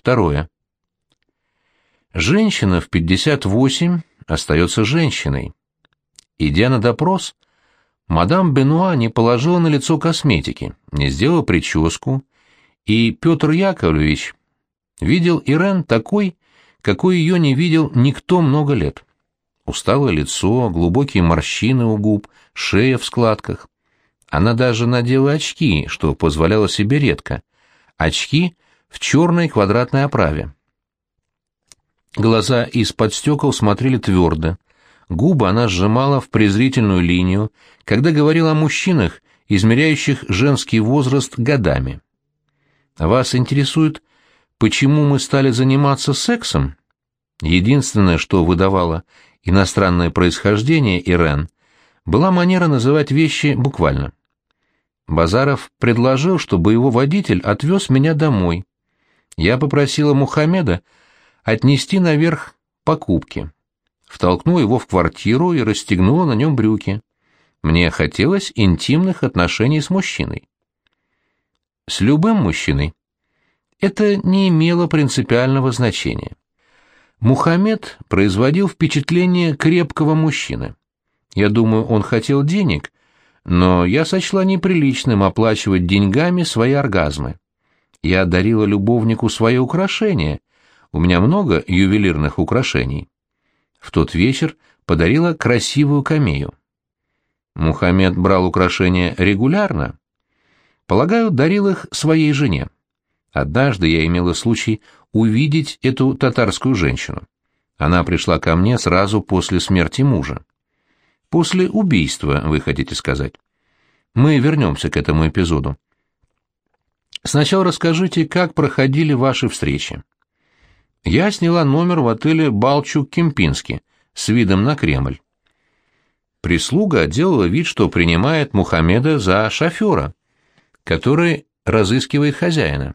Второе. Женщина в 58 остается женщиной. Идя на допрос, мадам Бенуа не положила на лицо косметики, не сделала прическу, и Петр Яковлевич видел Ирен такой, какой ее не видел никто много лет. Усталое лицо, глубокие морщины у губ, шея в складках. Она даже надела очки, что позволяло себе редко. Очки в черной квадратной оправе. Глаза из-под стекол смотрели твердо. Губы она сжимала в презрительную линию, когда говорила о мужчинах, измеряющих женский возраст годами. Вас интересует, почему мы стали заниматься сексом? Единственное, что выдавало иностранное происхождение Ирен, была манера называть вещи буквально. Базаров предложил, чтобы его водитель отвез меня домой. Я попросила Мухаммеда отнести наверх покупки. Втолкнула его в квартиру и расстегнула на нем брюки. Мне хотелось интимных отношений с мужчиной. С любым мужчиной. Это не имело принципиального значения. Мухаммед производил впечатление крепкого мужчины. Я думаю, он хотел денег, но я сочла неприличным оплачивать деньгами свои оргазмы. Я дарила любовнику свои украшения, у меня много ювелирных украшений. В тот вечер подарила красивую камею. Мухаммед брал украшения регулярно. Полагаю, дарил их своей жене. Однажды я имела случай увидеть эту татарскую женщину. Она пришла ко мне сразу после смерти мужа. После убийства, вы хотите сказать. Мы вернемся к этому эпизоду. Сначала расскажите, как проходили ваши встречи. Я сняла номер в отеле «Балчук-Кемпински» с видом на Кремль. Прислуга делала вид, что принимает Мухаммеда за шофера, который разыскивает хозяина.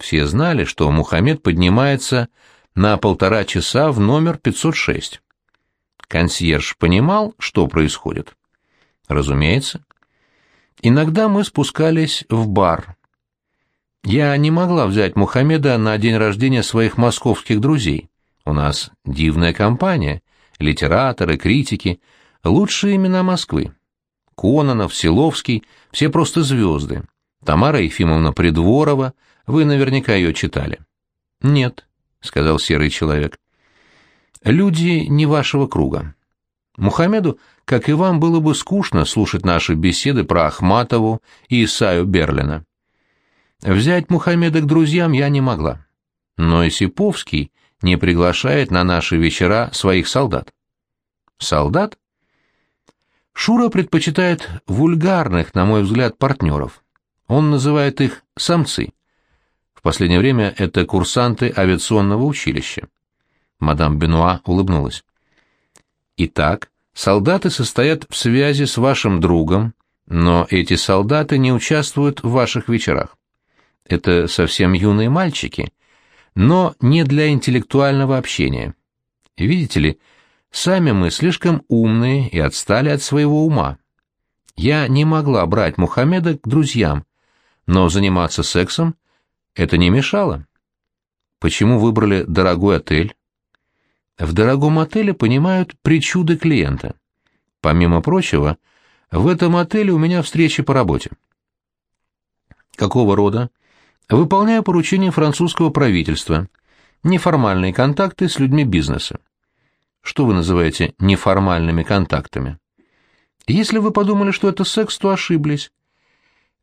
Все знали, что Мухаммед поднимается на полтора часа в номер 506. Консьерж понимал, что происходит? Разумеется. Иногда мы спускались в бар. Я не могла взять Мухаммеда на день рождения своих московских друзей. У нас дивная компания, литераторы, критики, лучшие имена Москвы. Кононов, Силовский, все просто звезды. Тамара Ефимовна Придворова, вы наверняка ее читали. Нет, сказал серый человек. Люди не вашего круга. Мухаммеду, как и вам, было бы скучно слушать наши беседы про Ахматову и Исаю Берлина. Взять Мухаммеда к друзьям я не могла. Но Исиповский не приглашает на наши вечера своих солдат. Солдат? Шура предпочитает вульгарных, на мой взгляд, партнеров. Он называет их «самцы». В последнее время это курсанты авиационного училища. Мадам Бенуа улыбнулась. Итак, солдаты состоят в связи с вашим другом, но эти солдаты не участвуют в ваших вечерах. Это совсем юные мальчики, но не для интеллектуального общения. Видите ли, сами мы слишком умные и отстали от своего ума. Я не могла брать Мухаммеда к друзьям, но заниматься сексом это не мешало. Почему выбрали дорогой отель? В дорогом отеле понимают причуды клиента. Помимо прочего, в этом отеле у меня встречи по работе. Какого рода? Выполняю поручения французского правительства. Неформальные контакты с людьми бизнеса. Что вы называете неформальными контактами? Если вы подумали, что это секс, то ошиблись.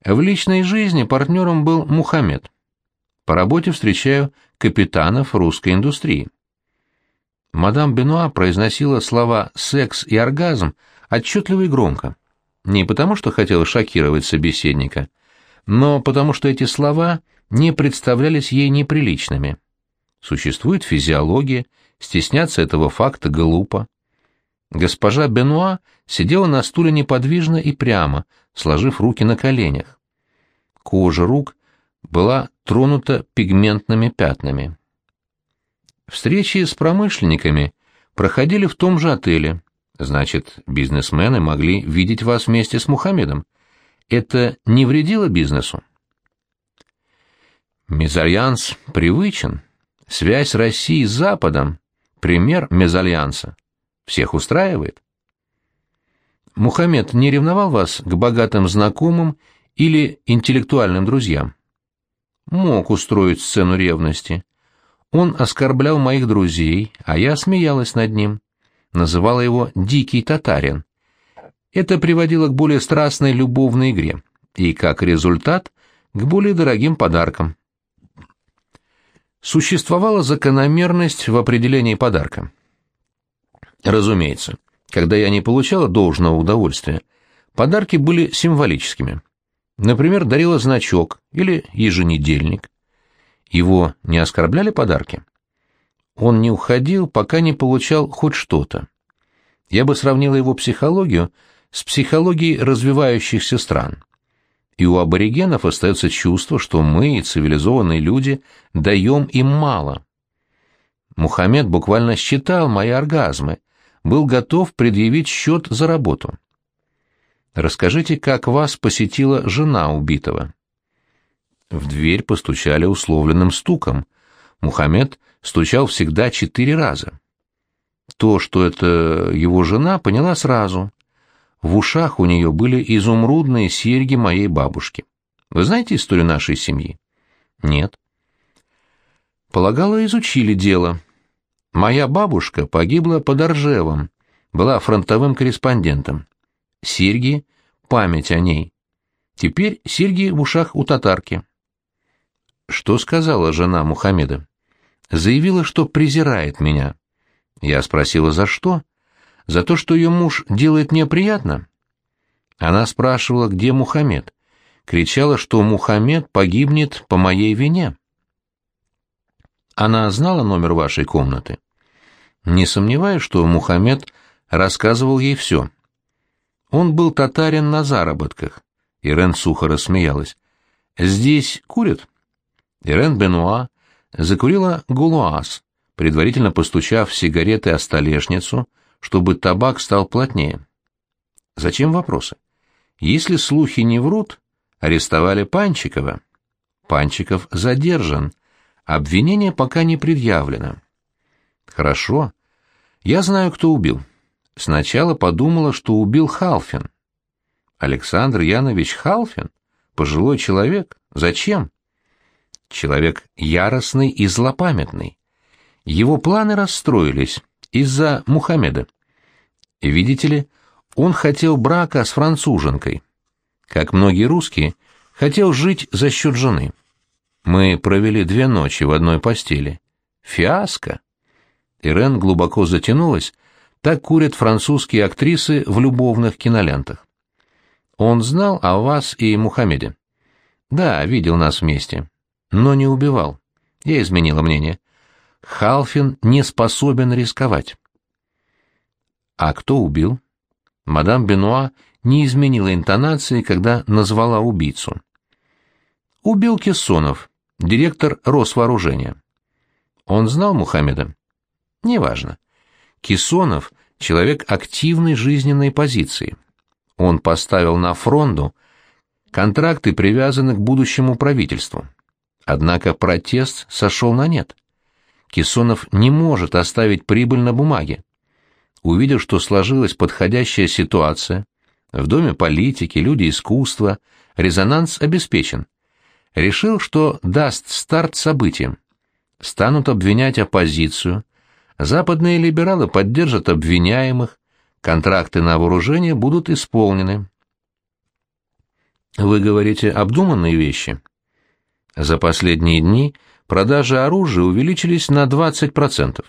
В личной жизни партнером был Мухаммед. По работе встречаю капитанов русской индустрии. Мадам Бенуа произносила слова «секс» и «оргазм» отчетливо и громко. Не потому, что хотела шокировать собеседника, но потому, что эти слова не представлялись ей неприличными. Существует физиология, стесняться этого факта глупо. Госпожа Бенуа сидела на стуле неподвижно и прямо, сложив руки на коленях. Кожа рук была тронута пигментными пятнами. Встречи с промышленниками проходили в том же отеле. Значит, бизнесмены могли видеть вас вместе с Мухаммедом. Это не вредило бизнесу? Мезальянс привычен. Связь России с Западом — пример мезальянса. Всех устраивает? Мухаммед не ревновал вас к богатым знакомым или интеллектуальным друзьям? Мог устроить сцену ревности. Он оскорблял моих друзей, а я смеялась над ним. Называла его «дикий татарин». Это приводило к более страстной любовной игре и, как результат, к более дорогим подаркам. Существовала закономерность в определении подарка. Разумеется, когда я не получала должного удовольствия, подарки были символическими. Например, дарила значок или еженедельник. Его не оскорбляли подарки? Он не уходил, пока не получал хоть что-то. Я бы сравнила его психологию с психологией развивающихся стран. И у аборигенов остается чувство, что мы, цивилизованные люди, даем им мало. Мухаммед буквально считал мои оргазмы, был готов предъявить счет за работу. Расскажите, как вас посетила жена убитого. В дверь постучали условленным стуком. Мухаммед стучал всегда четыре раза. То, что это его жена, поняла сразу. В ушах у нее были изумрудные серьги моей бабушки. Вы знаете историю нашей семьи? Нет. Полагала, изучили дело. Моя бабушка погибла под Оржевом, была фронтовым корреспондентом. Серьги — память о ней. Теперь серьги в ушах у татарки. Что сказала жена Мухаммеда? Заявила, что презирает меня. Я спросила, за что? За то, что ее муж делает мне приятно? Она спрашивала, где Мухаммед. Кричала, что Мухаммед погибнет по моей вине. Она знала номер вашей комнаты? Не сомневаюсь, что Мухаммед рассказывал ей все. Он был татарин на заработках. Ирен сухо рассмеялась. «Здесь курят?» Ирен Бенуа закурила гулуаз, предварительно постучав сигареты о столешницу, чтобы табак стал плотнее. Зачем вопросы? Если слухи не врут, арестовали Панчикова. Панчиков задержан, Обвинение пока не предъявлено. Хорошо. Я знаю, кто убил. Сначала подумала, что убил Халфин. Александр Янович Халфин? Пожилой человек? Зачем? Человек яростный и злопамятный. Его планы расстроились из-за Мухаммеда. Видите ли, он хотел брака с француженкой. Как многие русские, хотел жить за счет жены. Мы провели две ночи в одной постели. Фиаско. Ирен глубоко затянулась. Так курят французские актрисы в любовных кинолентах. Он знал о вас и Мухаммеде. Да, видел нас вместе. Но не убивал. Я изменила мнение. Халфин не способен рисковать. А кто убил? Мадам Бенуа не изменила интонации, когда назвала убийцу. Убил Кессонов, директор Росвооружения. Он знал Мухаммеда? Неважно. Кессонов — человек активной жизненной позиции. Он поставил на фронту контракты, привязаны к будущему правительству. Однако протест сошел на нет. Кессонов не может оставить прибыль на бумаге. Увидев, что сложилась подходящая ситуация, в Доме политики, люди искусства, резонанс обеспечен – решил, что даст старт событиям. Станут обвинять оппозицию, западные либералы поддержат обвиняемых, контракты на вооружение будут исполнены. Вы говорите обдуманные вещи. За последние дни продажи оружия увеличились на 20%.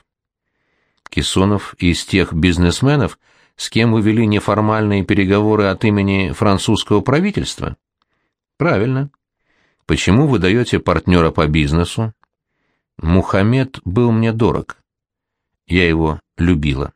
Кессонов из тех бизнесменов, с кем вы вели неформальные переговоры от имени французского правительства? Правильно. Почему вы даете партнера по бизнесу? Мухаммед был мне дорог. Я его любила.